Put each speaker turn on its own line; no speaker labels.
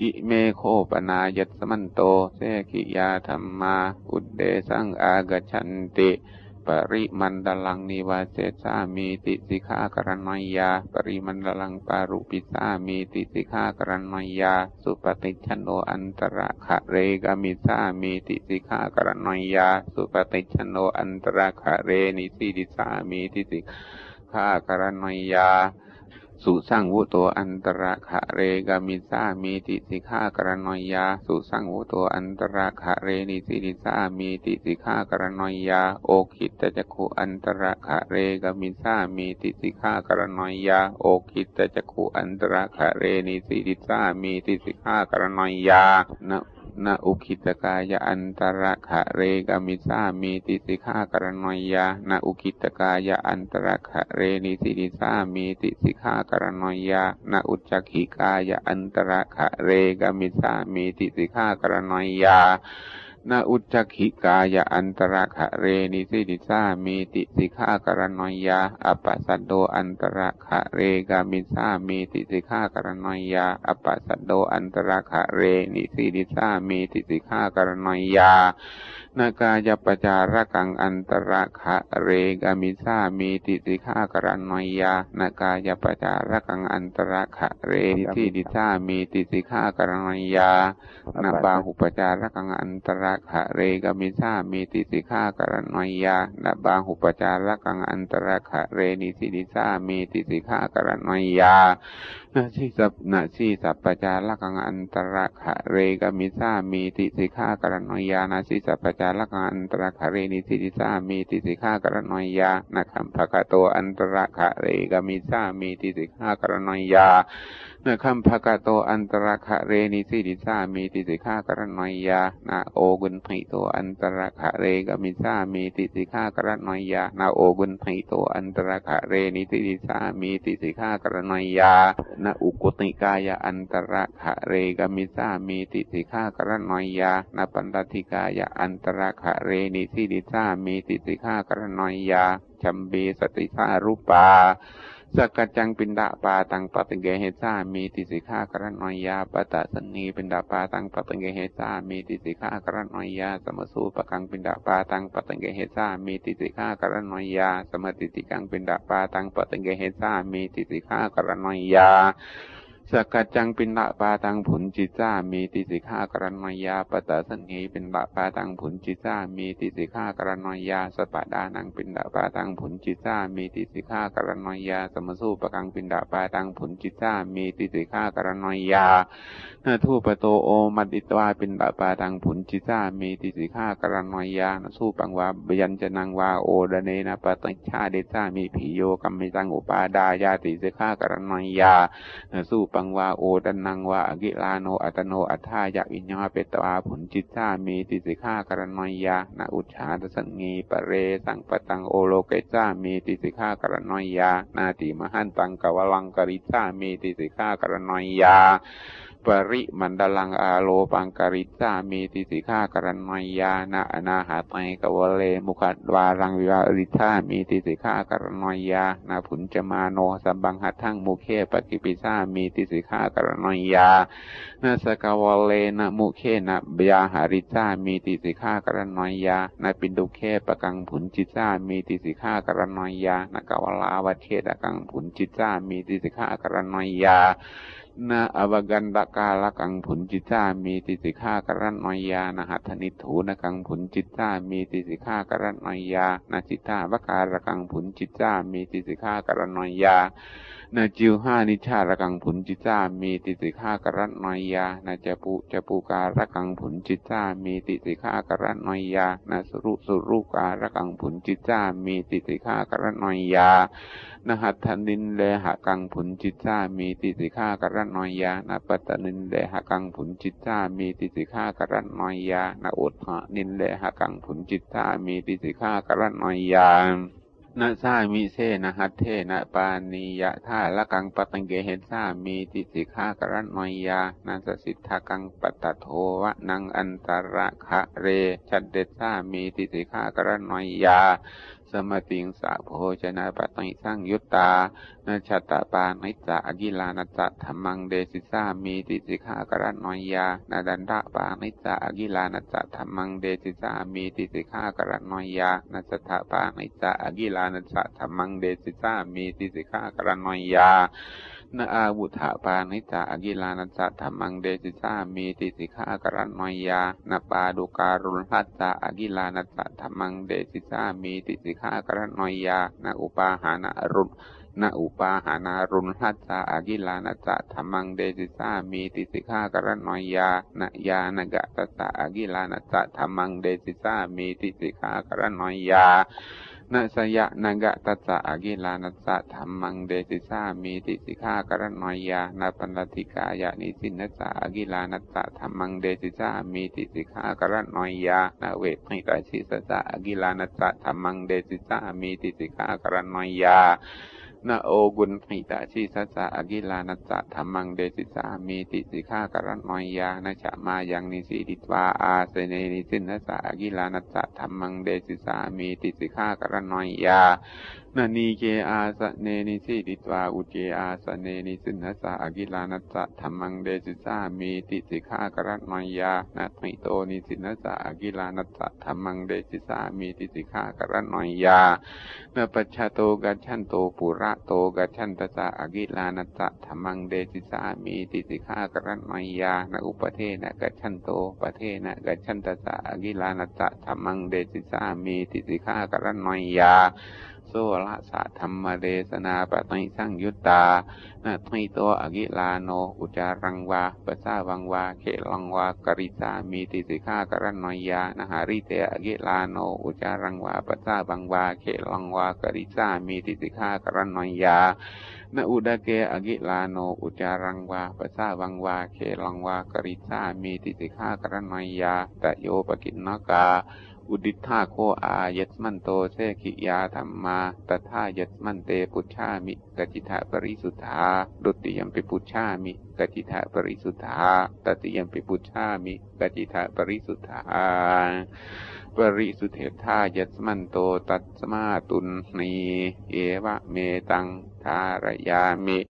อิเมโข ปะนายัสมันโตเสขิยาธัมมา อุทเทสังอาคัจฉันติ ปะริมัณฑะลังนิวาเสสสามีติสิกขา กะระณียา ปะริมัณฑะลังปารุปิสสามีติสิกขา กะระณียา สุปะฏิจฉันโนอันตะระฆะเร คะมิสสามีติสิกขา กะระณียา สุปะฏิจฉันโน อันตะระฆะเร นิสีทิสสามีติ สิกขา กะระณียา สุสังวุโตอันตะระฆะเร คะมิสสามีติสิกขา กะระณียา สุสังวุโตอันตะระฆะเรนิสีทิสสามีติสิกขา กะระณียา โอกขิตตะจักขุอันตะระฆะเร คะมิสสามีติสิกขา กะระณียา โอกขิตตะจักขุอันตะระฆะเรนิสีทิสสามีติสิกขา กะระณียานะ นะ อุกขิตตะกายะ อันตะระฆะเร คะมิสสามีติสิกขา กะระณียานาอุคิตกายอันตระขะเรนิสิริสามีติสิกขากรณยานาอุจักขิกายอันตระขะเรกามิสามีติสิกขากรณยา นาอุจักขิกายอันตระขะเรนิสิริสามีติสิกขากรณยาอปัสสโดอันตระขะเรกามิสามีติสิกขากรณยาอปัสสโดอันตระขะเรนิสิริสามีติสิกขากรณยานากายปจาระกังอันตระขะเรกามิสามีติสิกขากรณยานากายปจาระกังอันตระขะเรนิสิริสามีติสิกขากรณยานาบาหุปจาระกังอันตระขะเรกามิสามีติสิกขากรณยานาบาหุปจาระกังอันตระขะเรนิสิริสามีติสิกขากรณยานาชีสัพนาชีสัพปจาระกังอันตระขะเรกามิสามีติสิกขากรณยานาชีสัพปจาระกังอันตระขะเรนิสิริสามีติสิกขากรณยานาคัมภะโตอันตระขะเรคะมิสสามีติสิกขา กะระณียานะ ขัมภะกะโตอันตะระฆะเรนิสีทิสสามีติสิกขา กะระณียานะ โอคุณฐิโตอันตะระฆะเร คะมิสสามีติสิกขา กะระณียานะ โอคุณฐิโตอันตะระฆะเรนิสีทิสสามีติสิกขา กะระณียานะ อุกกุฏิกายะ อันตะระฆะเร คะมิสสามีติสิกขา กะระณียานะ ปัลลัตถิกายะ อันตะระฆะเรนิสีทิสสามีติสิกขา กะระณียาชัมบีสติสารุปา สกัจจังปินดาปาตังปตังเกเหซามีติสิกากรณอยาปตะสนีปินดาปาตังปตังเกเหซามีติสิกากรณอยาสมสูปะกังปินดาปาตังปตังเกเหซามีติสิกากรณอยาสมติติกังปินดาปาตังปตังเกเหซามีติสิกากรณอยา สกัจจังปินละปาตังผุนจิจ้ามีติสิกขากรณยาปตะสังเฮเป็นละปาตังผุนจิจ้ามีติสิกขากรณยาสปะดานังเปินละปาตังผุนจิจ้ามีติสิกขากรณยาสมสู้ปะกังปินละปาตังผุนจิจ้ามีติสิกขากรณยานาทูปโตโอมัดิตวาเป็นละปาตังผุนจิจ้ามีติสิกขากรณยานาสู้ปังวาบยัญจนังวาโอดเนนะปตัญชาเดจ้ามีผีโยกัมมิตังอุปาดายาติสิกขากรณยานาสู้ปังวาโอดันังวาอกิลาโนอัตโนอัฏฐายะวิญญาเปตวาผลจิตชามีติสิกขากรณอยานาอุชาตสังงีปเรสังปตังโอโลเกจามีติสิกขากรณอยานาติมหันตังกวลังกริจามีติสิกขากรณอยา ปริมันดลังอาโลปังกริจามีติสิกากรณมยานาอนาหาไตกวเล มุขดวารังวิวาริธามีติสิกากรณมยานาผุนจมาโนสัมบังหัตทั้งมุเคปกิปิซามีติสิกากรณมยานาสกวเลนะมุเคนะบยาหาริจามีติสิกากรณมยานาปินดุเคปกังผุนจิจามีติสิกากรณมยานากวลาวเทตกังผุนจิจามีติสิกากรณมยา นาอวกันตะกาละกังผุนจิตามีติสิฆากรันนยานะหัตนิถูนกังผุนจิตามีติสิฆากรันนยานาจิตาวการะกังผุนจิตามีติสิฆากรันนยา นาจิวห้านิชาระกังผุนจิตามีติสิกากรันนยยานาจปุจปุการะกังผุนจิตามีติสิกากรันนยยานาสุรุสุรุการะกังผุนจิตามีติสิกากรันนยยานะ หัตถะนิลเลหะกัง ภุญชิสสามีติสิกขา กะระณียานะ ปัตตะนิลเลหะกัง ภุญชิสสามีติสิกขา กะระณียานะ โอฏฐะนิลเลหะกัง ภุญชิสสามีติสิกขา กะระณียา นะ สามิเสนะ หัตเถนะปานียะถาละกังปะฏิคคะเหสสามีติสิกขา กะระณียานะ สะสิตถะกัง ปัตตะโธวะนังอันตะระฆะเร ฉัฑเฑสสามีติสิกขา กะระณียา สมติงสะโพชนะปติสังยุตตานาชตาปานิจะอกิลานัจะธรรมังเดสิสามีติสิกากรณอยานาดันดาปานิจะอกิลานัจะธรรมังเดสิสามีติสิกากรณอยานาสถาปานิจะอกิลานัจะธรรมังเดสิสามีติสิกากรณอยา นาอาวุธาปานิจาอกิลานัจธรรมังเดสิสามีติสิกากรันมยานาปาดุการุลหัตจาอกิลานัจธรรมังเดสิสามีติสิกากรันมยานาอุปาหานารุณนาอุปาหานารุณหัตจาอกิลานัจธรรมังเดสิสามีติสิกากรันมยานายานกะตตะอกิลานัจธรรมังเดสิสามีติสิกากรันมยา นาสยะนากะตัสสะอากิลานัสสะธรรมังเดสิสามีติสิกากรณอยานาปันติกายานิสินัสสะอากิลานัสสะธรรมังเดสิสามีติสิกากรณอยานาเวทิตาชิสสะอากิลานัสสะธรรมังเดสิสามีติสิกากรณอยา นะ โอคุณฐิตะสีสัสสะอะคิลานัสสะธัมมังเทสิสสามีติสิกขา กะระณียานะ ฉะมายังนิสีทิตวาอาสะเนนิสินนัสสะอะคิลานัสสะธัมมังเทสิสสามีติสิกขา กะระณียานะ นีเจ อาสะเนนิสีทิตวาอุจเจอาสะเนนิสินนัสสะอะคิลานัสสะธัมมังเทสิสสามีติสิกขา กะระณียานะ ฐิโตนิสินนัสสะอะคิลานัสสะธัมมังเทสิสสามีติสิกขา กะระณียานะ ปัจฉะโต คัจฉันโตปุระโต คัจฉันตัสสะอะคิลานัสสะธัมมังเทสิสสามีติสิกขา กะระณียานะ อุปปะเถนะ คัจฉันโต ปะเถนะ คัจฉันตัสสะอะคิลานัสสะธัมมังเทสิสสามีติสิกขา กะระณียา โสฬะสะธัมมะเทสะนาปะฏิสังยุตตานะ ฐิโตอะคิลาโน อุจจารังวาปัสสาวังวา เขฬังวา กะริสสามีติสิกขา กะระณียานะ หะริเตอะคิลาโน อุจจารังวาปัสสาวังวา เขฬังวา กะริสสามีติสิกขา กะระณียานะ อุทะเกอะคิลาโน อุจจารังวาปัสสาวังวา เขฬังวา กะริสสามีติสิกขา กะระณียาตะโย ปะกิณณะกา อุททิฏฐาโข อายัสมันโตเสขิยาธัมมา ตัตถายัสมันเตปุจฉามิ กัจจิตถะ ปะริสุทธา ทุติยัมปิปุจฉามิ กัจจิตถะ ปะริสุทธา ตะติยัมปิปุจฉามิ กัจจิตถะ ปะริสุทธาปริสุเทธายัตมันโตตัสมาตุนนีเอวะเมตังทารยามิ